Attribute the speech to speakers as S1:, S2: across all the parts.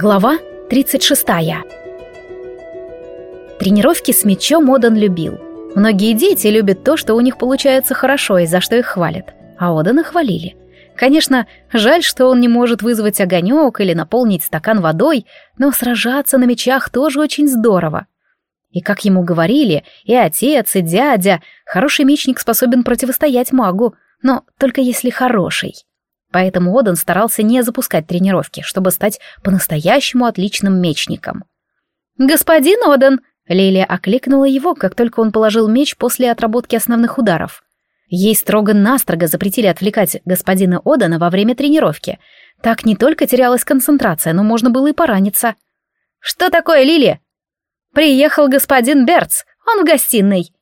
S1: Глава 36. Тренировки с мячом Одан любил. Многие дети любят то, что у них получается хорошо и за что их хвалят. А Одана хвалили. Конечно, жаль, что он не может вызвать огонек или наполнить стакан водой, но сражаться на мечах тоже очень здорово. И как ему говорили, и отец, и дядя, хороший мечник способен противостоять магу, но только если хороший. Поэтому Одан старался не запускать тренировки, чтобы стать по-настоящему отличным мечником. «Господин Одан!» — Лилия окликнула его, как только он положил меч после отработки основных ударов. Ей строго-настрого запретили отвлекать господина Одана во время тренировки. Так не только терялась концентрация, но можно было и пораниться. «Что такое, Лилия?» «Приехал господин Берц, он в гостиной».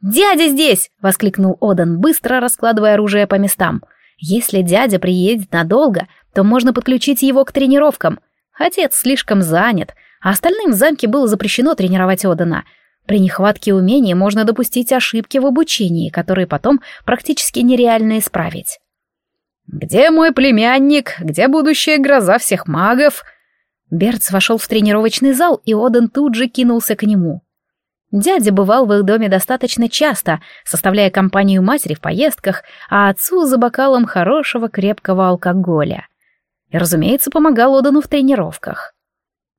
S1: «Дядя здесь!» — воскликнул Одан, быстро раскладывая оружие по местам. Если дядя приедет надолго, то можно подключить его к тренировкам. Отец слишком занят, а остальным в замке было запрещено тренировать Одана. При нехватке умений можно допустить ошибки в обучении, которые потом практически нереально исправить. «Где мой племянник? Где будущая гроза всех магов?» Берц вошел в тренировочный зал, и Одан тут же кинулся к нему. Дядя бывал в их доме достаточно часто, составляя компанию матери в поездках, а отцу за бокалом хорошего крепкого алкоголя. И, разумеется, помогал Одану в тренировках.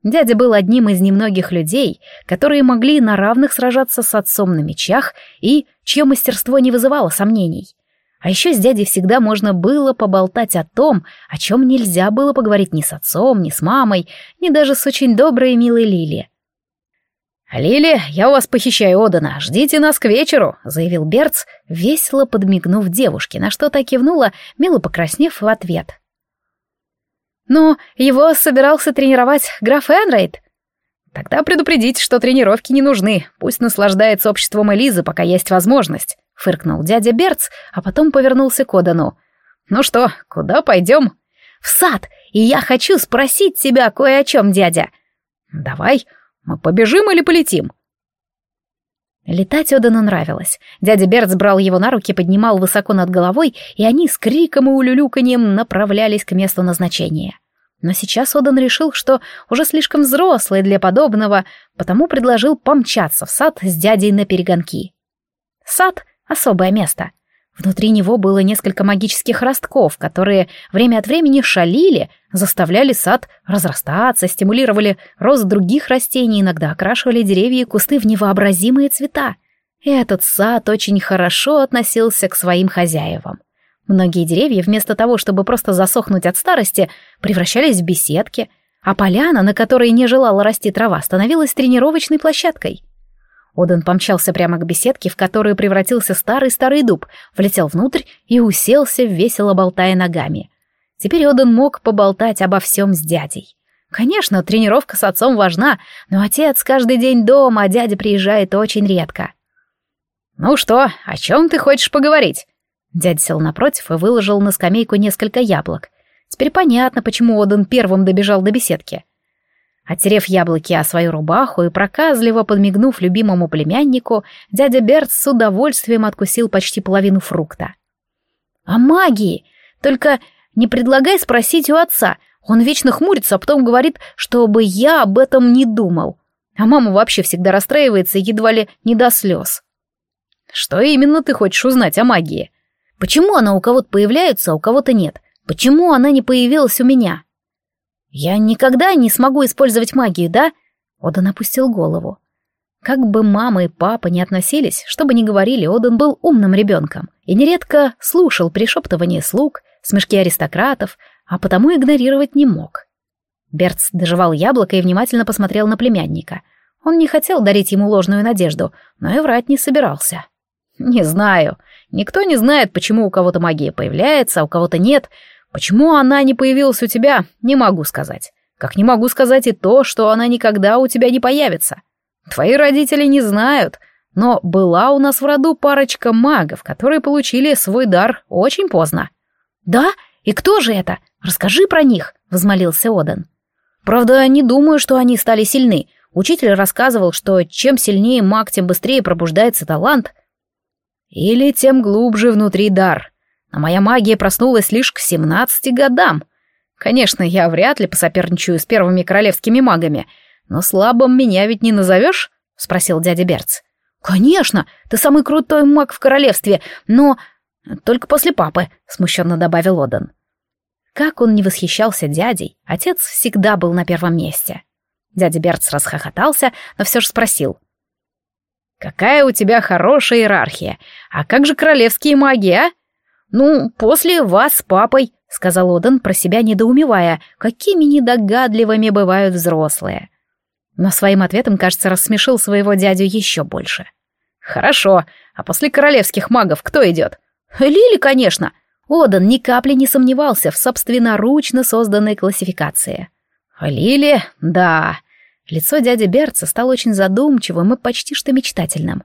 S1: Дядя был одним из немногих людей, которые могли на равных сражаться с отцом на мечах и чье мастерство не вызывало сомнений. А еще с дядей всегда можно было поболтать о том, о чем нельзя было поговорить ни с отцом, ни с мамой, ни даже с очень доброй и милой Лили.
S2: «Лили, я у вас похищаю Одана, ждите нас к вечеру», — заявил Берц, весело подмигнув девушке, на что та кивнула, мило покраснев в ответ.
S1: «Ну, его собирался тренировать граф Энрейд?»
S2: «Тогда предупредите, что тренировки не нужны, пусть наслаждается обществом Элизы, пока есть возможность», — фыркнул дядя Берц, а потом повернулся к Одану. «Ну что, куда пойдем?»
S1: «В сад, и я хочу спросить тебя кое о чем, дядя».
S2: «Давай», мы побежим или полетим?»
S1: Летать Одану нравилось. Дядя Берц брал его на руки, поднимал высоко над головой, и они с криком и улюлюканьем направлялись к месту назначения. Но сейчас Одан решил, что уже слишком взрослый для подобного, потому предложил помчаться в сад с дядей на перегонки. Сад — особое место — Внутри него было несколько магических ростков, которые время от времени шалили, заставляли сад разрастаться, стимулировали рост других растений, иногда окрашивали деревья и кусты в невообразимые цвета. Этот сад очень хорошо относился к своим хозяевам. Многие деревья, вместо того, чтобы просто засохнуть от старости, превращались в беседки, а поляна, на которой не желала расти трава, становилась тренировочной площадкой. Оден помчался прямо к беседке, в которую превратился старый-старый дуб, влетел внутрь и уселся, весело болтая ногами. Теперь Оден мог поболтать обо всем с дядей. Конечно, тренировка с отцом важна, но отец каждый день дома, а дядя приезжает очень редко.
S2: «Ну что, о чем ты хочешь поговорить?»
S1: Дядя сел напротив и выложил на скамейку несколько яблок. Теперь понятно, почему Оден первым добежал до беседки. Оттерев яблоки о свою рубаху и проказливо подмигнув любимому племяннику, дядя Берт с удовольствием откусил почти половину фрукта. «О магии! Только не предлагай спросить у отца. Он вечно хмурится, а потом говорит, чтобы я об этом не думал. А мама вообще всегда расстраивается едва ли не до слез».
S2: «Что именно ты хочешь узнать о магии?»
S1: «Почему она у кого-то появляется, а у кого-то нет? Почему она не появилась у меня?» «Я никогда не смогу использовать магию, да?» Одан опустил голову. Как бы мама и папа не относились, что бы ни говорили, Одан был умным ребенком и нередко слушал пришептывание слуг, смешки аристократов, а потому игнорировать не мог. Берц доживал яблоко и внимательно посмотрел на племянника. Он не хотел дарить ему ложную надежду, но и врать не собирался.
S2: «Не знаю. Никто не знает, почему у кого-то магия появляется, а у кого-то нет, Почему она не появилась у тебя, не могу сказать. Как не могу сказать и то, что она никогда у тебя не появится. Твои родители не знают, но была у нас в роду парочка магов, которые получили свой дар очень поздно.
S1: «Да? И кто же это? Расскажи про них», — взмолился Одан.
S2: «Правда, не думаю, что они стали сильны. Учитель рассказывал, что чем сильнее маг, тем быстрее пробуждается талант. Или тем глубже внутри дар. А моя магия проснулась лишь к семнадцати годам. Конечно, я вряд ли посоперничаю с первыми королевскими магами, но слабым меня ведь не назовешь? Спросил дядя Берц. Конечно, ты самый крутой маг в королевстве, но только после папы, смущенно добавил Одан. Как он не восхищался дядей, отец всегда был на первом месте. Дядя Берц расхохотался, но все же спросил. «Какая у тебя хорошая иерархия! А как же королевские маги, а?» «Ну, после вас с папой», — сказал Одан, про себя недоумевая, какими недогадливыми бывают взрослые. Но своим ответом, кажется, рассмешил своего дядю еще больше. «Хорошо, а после королевских магов кто идет?» «Лили, конечно!» Одан ни капли не сомневался в собственноручно созданной классификации. «Лили? Да, Лицо дяди Берца стало очень задумчивым и почти что мечтательным.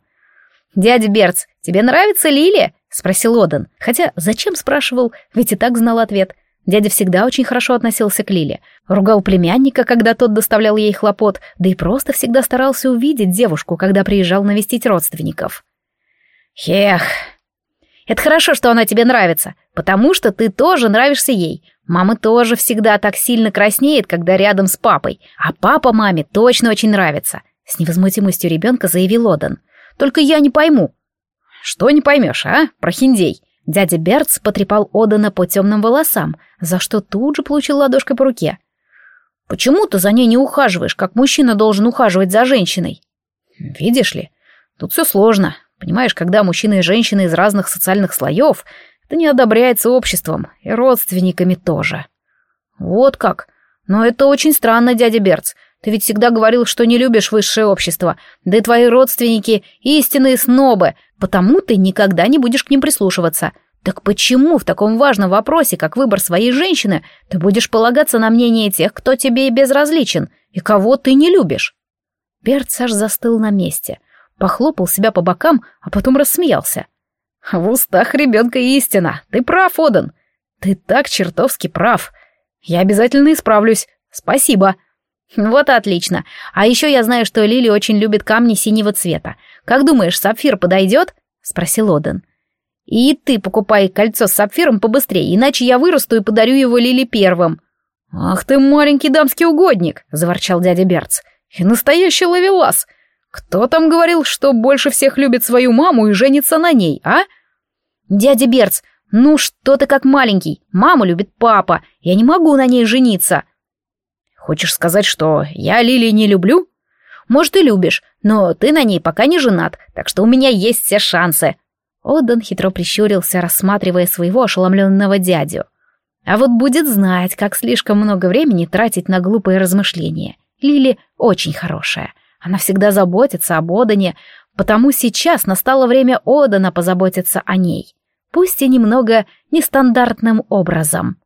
S2: «Дядя Берц, тебе нравится Лилия?» — спросил Одан. Хотя зачем спрашивал, ведь и так знал ответ. Дядя всегда очень хорошо относился к Лиле. Ругал племянника, когда тот доставлял ей хлопот, да и просто всегда старался увидеть девушку, когда приезжал навестить родственников. «Хех, это хорошо, что она тебе нравится, потому что ты тоже нравишься ей. Мама тоже всегда так сильно краснеет, когда рядом с папой, а папа маме точно очень нравится», — с невозмутимостью ребенка заявил Одан. «Только я не пойму». «Что не поймешь, а, прохиндей?» Дядя Берц потрепал Одана по темным волосам, за что тут же получил ладошкой по руке. «Почему ты за ней не ухаживаешь, как мужчина должен ухаживать за женщиной?» «Видишь ли, тут все сложно. Понимаешь, когда мужчины и женщины из разных социальных слоев, это не одобряется обществом и родственниками тоже. Вот как? Но это очень странно, дядя Берц. Ты ведь всегда говорил, что не любишь высшее общество, да и твои родственники — истинные снобы, потому ты никогда не будешь к ним прислушиваться. Так почему в таком важном вопросе, как выбор своей женщины, ты будешь полагаться на мнение тех, кто тебе и безразличен, и кого ты не любишь? Берц аж застыл на месте — похлопал себя по бокам, а потом рассмеялся. «В устах ребенка истина. Ты прав, Одан. Ты так чертовски прав. Я обязательно исправлюсь. Спасибо». «Вот отлично. А еще я знаю, что Лили очень любит камни синего цвета. Как думаешь, сапфир подойдет?» — спросил Оден. «И ты покупай кольцо с сапфиром побыстрее, иначе я вырасту и подарю его Лили первым». «Ах ты маленький дамский угодник!» — заворчал дядя Берц. «И настоящий ловелас! Кто там говорил, что больше всех любит свою маму и женится на ней, а? Дядя Берц, ну что ты как маленький? Маму любит папа, я не могу на ней жениться. Хочешь сказать, что я Лили не люблю? Может, и любишь, но ты на ней пока не женат, так что у меня есть все шансы. Одан хитро прищурился, рассматривая своего ошеломленного дядю. А вот будет знать, как слишком много времени тратить на глупые размышления. Лили очень хорошая. Она всегда заботится об Одане, потому сейчас настало время Одана позаботиться о ней, пусть и немного нестандартным образом.